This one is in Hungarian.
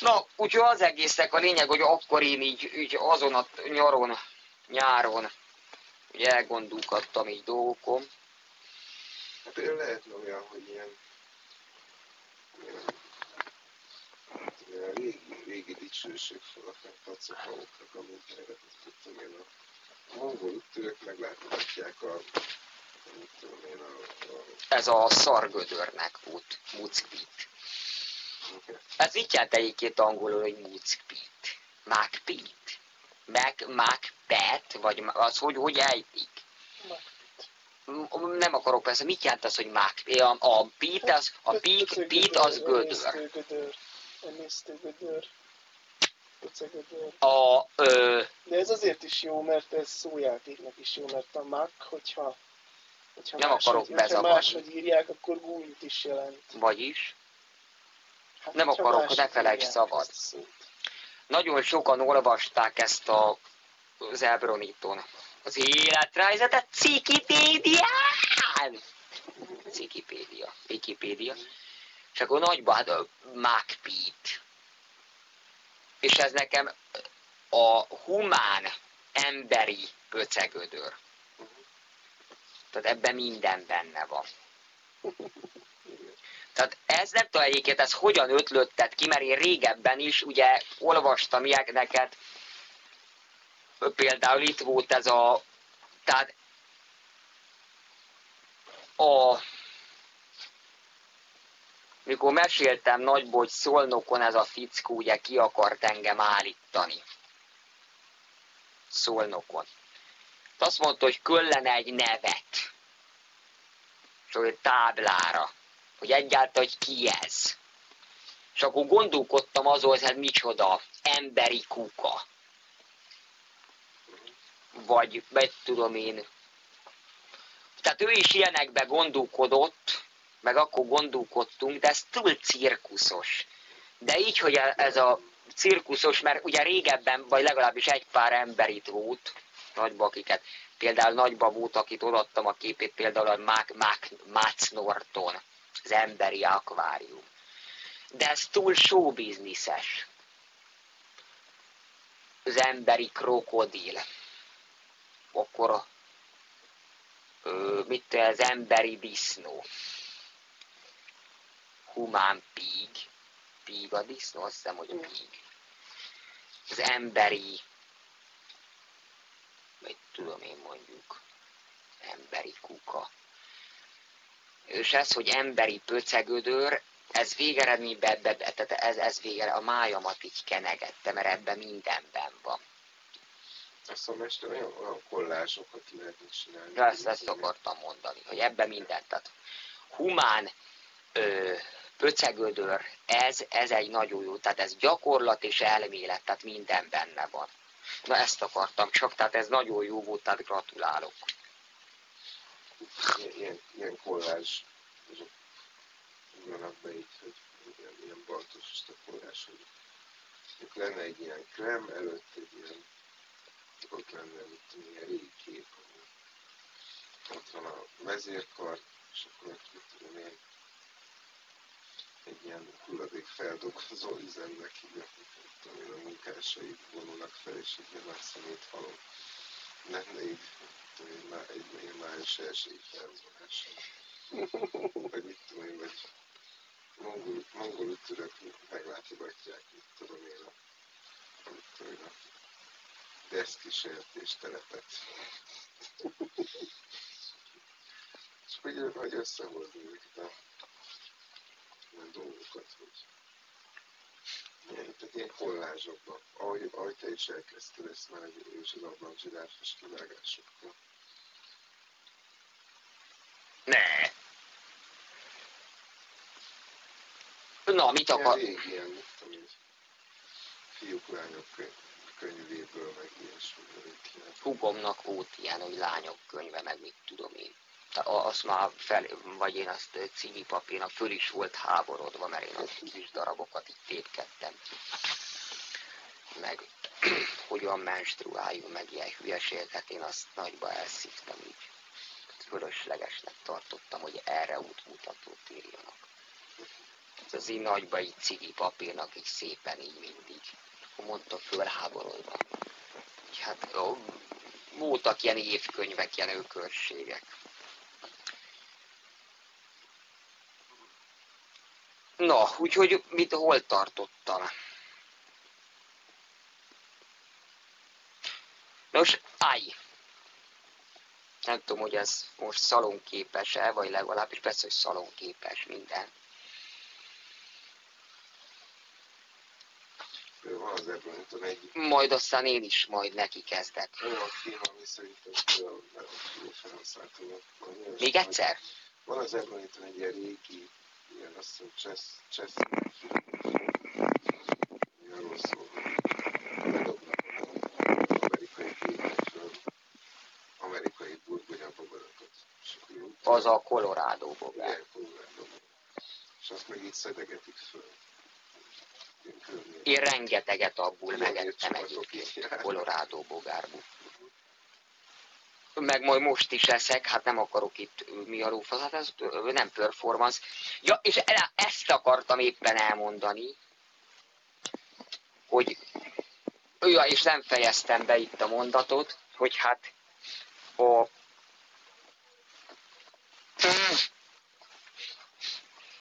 Na, úgyhogy az egésznek a lényeg, hogy akkor én így, így azon a nyaron, nyáron, ugye elgondolkodtam így dolgokon. Hát például lehetne olyan, hogy ilyen, ilyen, régi, régi dicsőségfalak, meg pacokaoknak, amit tudtam én a mongol úttörők meglátogatják a, tudom én, a, a Ez a szargödörnek volt, muckpit. Ez így jelent egyébként angolul, hogy muckpit. Macpit. Mac, Macpet, vagy az hogy, hogy ejtik? Nem akarok persze, mit jelent az, hogy Mac? A, a pit, az, a pik, pit az gödör. A, ö, De ez azért is jó, mert ez szójátéknak is jó, mert a mag, hogyha, hogyha Nem máshogy, akarok hogyha máshogy írják, akkor gúnyt is jelent. vagyis, Hát, Nem akarok, ne felejts szabad. nagyon sokan olvasták ezt a az Elbroniton. Az életrajzetet Cikipédián! Cikipédia, Wikipédia. És akkor nagyba, hát a Macpete. És ez nekem a humán, emberi pöcegödör. Tehát ebben minden benne van. Tehát ez nem tudom egyébként, ez hogyan ötlöttet ki, mert én régebben is ugye olvastam ilyeneket, például itt volt ez a, tehát a, mikor meséltem nagyból, hogy Szolnokon ez a fickó ugye ki akart engem állítani. Szolnokon. Azt mondta, hogy köllene egy nevet. És egy táblára hogy egyáltalán, hogy ki ez. És akkor gondolkodtam azon, hogy hát micsoda, emberi kuka. Vagy, vagy tudom én. Tehát ő is ilyenekbe gondolkodott, meg akkor gondolkodtunk, de ez túl cirkuszos. De így, hogy ez a cirkuszos, mert ugye régebben, vagy legalábbis egy pár ember itt volt, nagyba, akiket, például nagyba volt, akit odaadtam a képét, például a Mac, Mac, Mac Norton, az emberi akvárium. De ez túl showbizniszes. Az emberi krokodil. Akkor mit az emberi disznó. Humán píg. Píg a disznó, azt hiszem, hogy píg. Az emberi mit tudom én mondjuk, emberi kuka és ez, hogy emberi pöcegödör, ez végeredményben, be, be, tehát ez, ez végre a májamat így kenegette, mert ebben mindenben van. Azt mondom, este olyan, olyan kollázsokat lehetne csinálni. Ja, ezt, ezt akartam mondani, hogy ebben minden, tehát humán ö, pöcegödör, ez, ez egy nagyon jó, tehát ez gyakorlat és elmélet, tehát minden benne van. Na ezt akartam csak, tehát ez nagyon jó volt, tehát gratulálok. Ilyen, ilyen, kollázs, azok ugranak be itt, hogy ilyen, ilyen a kollázs, hogy itt lenne egy ilyen krem, előtt egy ilyen, ott lenne tudom, ilyen régi kép, ott van a vezérkar, és akkor mit tudom én, egy ilyen hulladékfeldolgozó üzemnek így, a- munkásai vonulnak fel, és egy ilyen szemét halom. Lenne így, mit tudom én, má- egy május első felvonás. Vagy mit tudom én, vagy mongol, mongol ütörök meglátogatják, mit tudom én, a, a, mit tudom én, a deszkísértés telepet. És hogy, hogy összehozni ezeket a ilyen dolgokat, hogy ilyen, tehát ilyen kollázsokban, ahogy, ahogy te is elkezdted ezt már, és az abban zsiráfos kivágásokkal. Ne! Na, mit Ilyen akar? régi, ilyen, tudom én, fiúk, lányok könyv- könyvéből, meg ilyen. Hugomnak volt ilyen, hogy lányok könyve, meg mit tudom én. Azt már fel, vagy én azt cími papírnak föl is volt háborodva, mert én a kis darabokat itt tépkedtem. Meg hogyan menstruáljunk, meg ilyen hülyeségeket, én azt nagyba elszívtam így. Fölöslegesnek tartottam, hogy erre útmutatót írjanak. Ez az én nagyba így cigi papírnak is szépen így mindig. Mondta fölháborodva. Hát ó, voltak ilyen évkönyvek, ilyen ökörségek. Na, úgyhogy mit, hol tartottam? Nos, állj! Nem tudom, hogy ez most szalonképes-e, vagy legalábbis persze, hogy szalonképes minden. Van az Majd aztán én is majd neki kezdek. olyan film, ami szerintem olyan felhasználható. Még egyszer? Van az Ebroníton egy ilyen régi, ilyen azt hiszem Csesz, Csesz, Az a Colorado bogár. Igen, Colorado. És azt meg így szedegetik föl. Én rengeteget abból megettem ilyen csapatok egyébként. Colorado bogárból. Meg majd most is eszek, hát nem akarok itt mi a lófasz, hát ez nem performance. Ja, és e- ezt akartam éppen elmondani, hogy ja, és nem fejeztem be itt a mondatot, hogy hát a Mm-hmm.